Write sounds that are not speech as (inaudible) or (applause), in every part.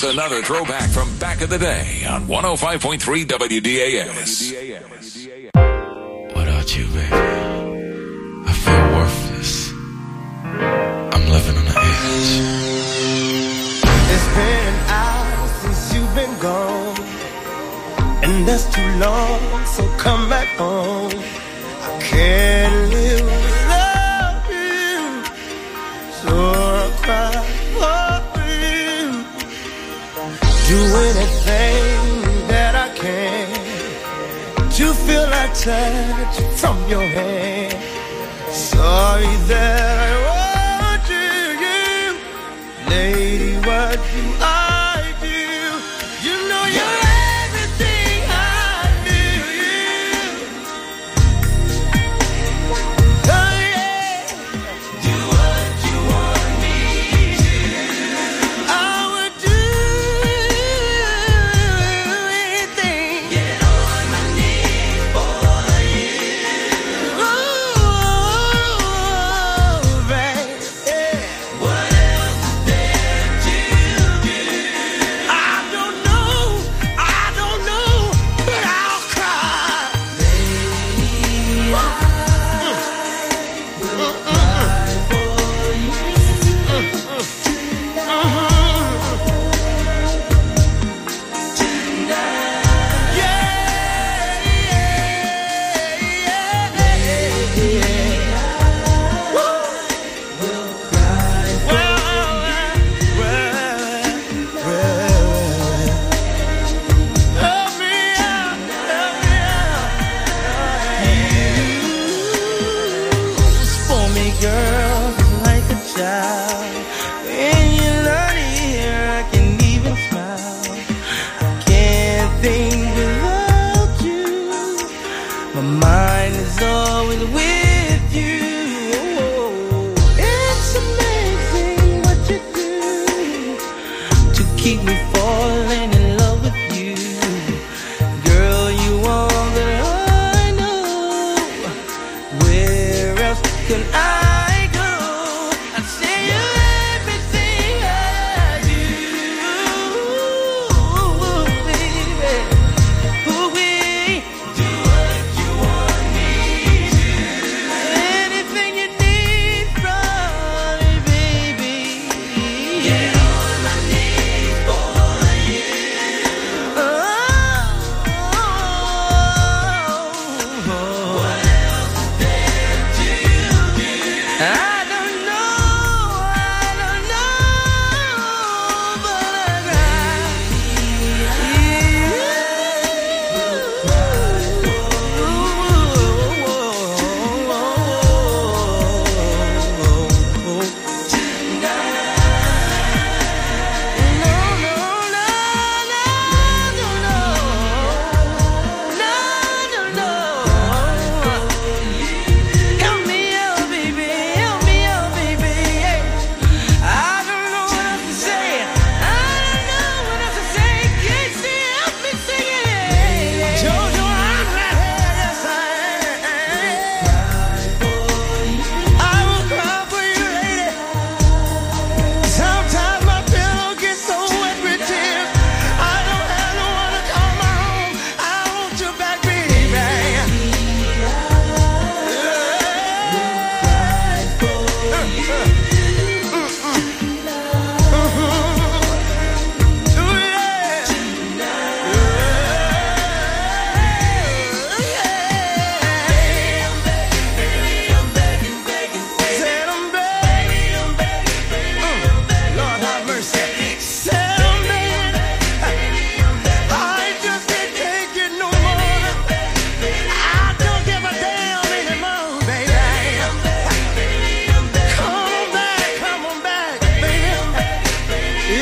Here's another throwback from back of the day on 105.3 WDAS. about you, baby, I feel worthless. I'm living on the edge. It's been an hour since you've been gone, and that's too long. So come back home. I can't touch from your hand. Sorry that I wanted you, lady. What you are.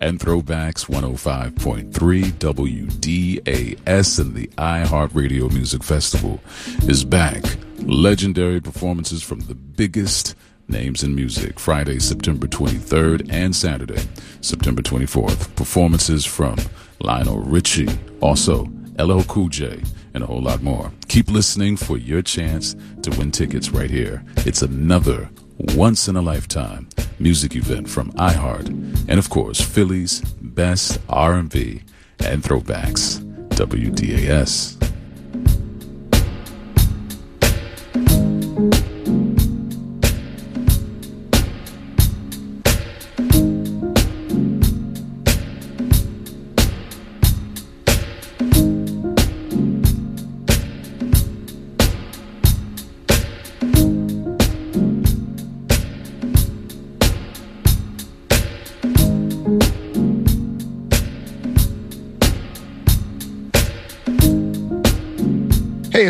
and throwbacks 105.3 WDAS and the iHeartRadio Music Festival is back. Legendary performances from the biggest names in music. Friday, September 23rd and Saturday, September 24th. Performances from Lionel Richie, also LL Cool J, and a whole lot more. Keep listening for your chance to win tickets right here. It's another once in a lifetime music event from iHeart and of course Philly's best R&B and throwbacks. WDAS.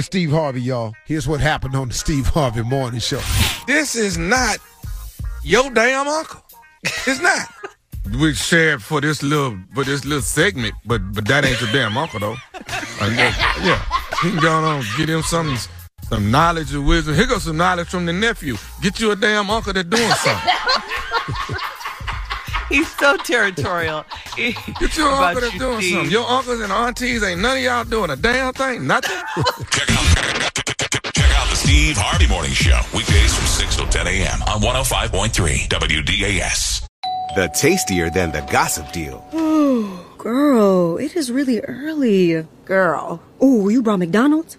Hey, it's Steve Harvey, y'all. Here's what happened on the Steve Harvey Morning Show. This is not your damn uncle. It's not. we shared for this little for this little segment, but but that ain't your damn uncle though. Uh, yeah, yeah, he can go on get him some some knowledge or wisdom. Here goes some knowledge from the nephew. Get you a damn uncle that's doing something. (laughs) He's so territorial. (laughs) Get your About uncle that's you, doing Steve. something. Your uncles and aunties ain't none of y'all doing a damn thing. Nothing. (laughs) Check out, check out the Steve Harvey Morning Show. Weekdays from 6 till 10 a.m. on 105.3 WDAS. The tastier than the gossip deal. Girl, it is really early. Girl. Oh, you brought McDonald's?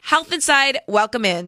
Health Inside, welcome in.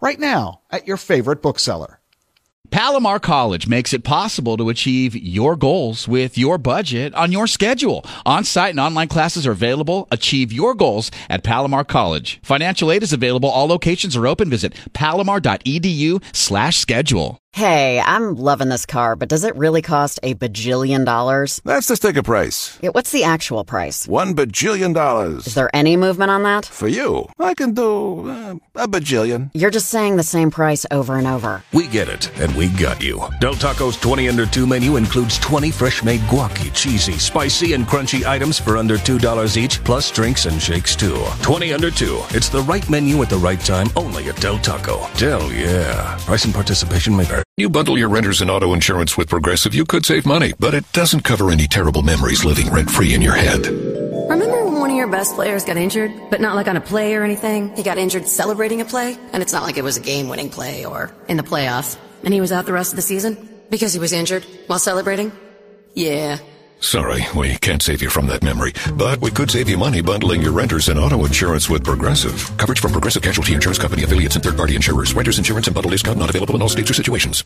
right now at your favorite bookseller. Palomar College makes it possible to achieve your goals with your budget on your schedule. On site and online classes are available. Achieve your goals at Palomar College. Financial aid is available. All locations are open. Visit palomar.edu slash schedule. Hey, I'm loving this car, but does it really cost a bajillion dollars? That's the sticker price. Yeah, what's the actual price? One bajillion dollars. Is there any movement on that? For you, I can do uh, a bajillion. You're just saying the same price over and over. We get it, and we got you. Del Taco's 20 under 2 menu includes 20 fresh made guaci, cheesy, spicy, and crunchy items for under $2 each, plus drinks and shakes too. 20 under 2. It's the right menu at the right time, only at Del Taco. Del, yeah. Price and participation may vary. You bundle your renters and auto insurance with Progressive, you could save money, but it doesn't cover any terrible memories living rent free in your head. Remember when one of your best players got injured, but not like on a play or anything? He got injured celebrating a play, and it's not like it was a game winning play or in the playoffs, and he was out the rest of the season? Because he was injured while celebrating? Yeah. Sorry, we can't save you from that memory, but we could save you money bundling your renters and auto insurance with Progressive. Coverage from Progressive Casualty Insurance Company affiliates and third-party insurers. Renters insurance and bundle discount not available in all states or situations.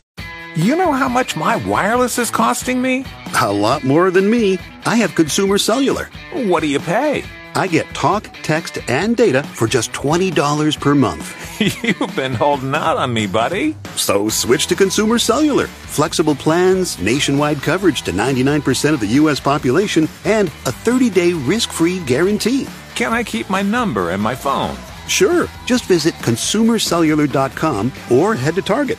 You know how much my wireless is costing me? A lot more than me. I have consumer cellular. What do you pay? I get talk, text, and data for just $20 per month. (laughs) You've been holding out on me, buddy. So switch to consumer cellular. Flexible plans, nationwide coverage to 99% of the U.S. population, and a 30 day risk free guarantee. Can I keep my number and my phone? Sure. Just visit consumercellular.com or head to Target.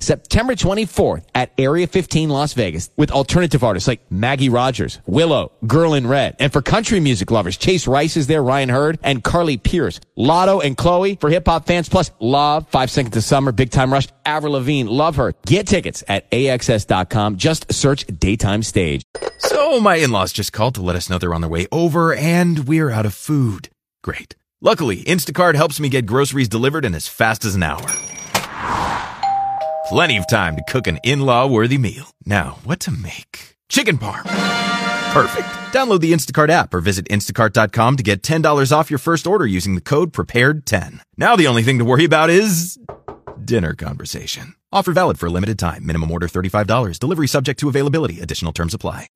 September 24th at Area 15 Las Vegas with alternative artists like Maggie Rogers, Willow, Girl in Red. And for country music lovers, Chase Rice is there, Ryan Hurd, and Carly Pearce. Latto and Chloe for hip hop fans, plus Lauv, Five Seconds to Summer, Big Time Rush, Avril Lavigne, Love Her. Get tickets at AXS.com. Just search Daytime Stage. So my in-laws just called to let us know they're on their way over and we're out of food. Great. Luckily, Instacart helps me get groceries delivered in as fast as an hour. Plenty of time to cook an in-law worthy meal. Now, what to make? Chicken parm. Perfect. Download the Instacart app or visit instacart.com to get $10 off your first order using the code PREPARED10. Now the only thing to worry about is dinner conversation. Offer valid for a limited time. Minimum order $35. Delivery subject to availability. Additional terms apply.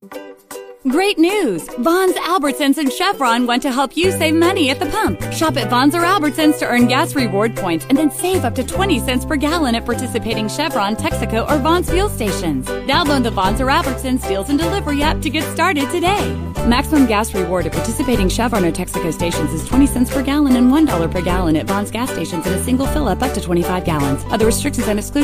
Great news! Vons Albertsons and Chevron want to help you save money at the pump. Shop at Vons or Albertsons to earn gas reward points and then save up to 20 cents per gallon at participating Chevron, Texaco, or Vons fuel stations. Download the Vons or Albertsons Deals and Delivery app to get started today. Maximum gas reward at participating Chevron or Texaco stations is 20 cents per gallon and $1 per gallon at Vons gas stations in a single fill up up to 25 gallons. Other restrictions and exclusions